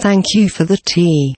Thank you for the tea.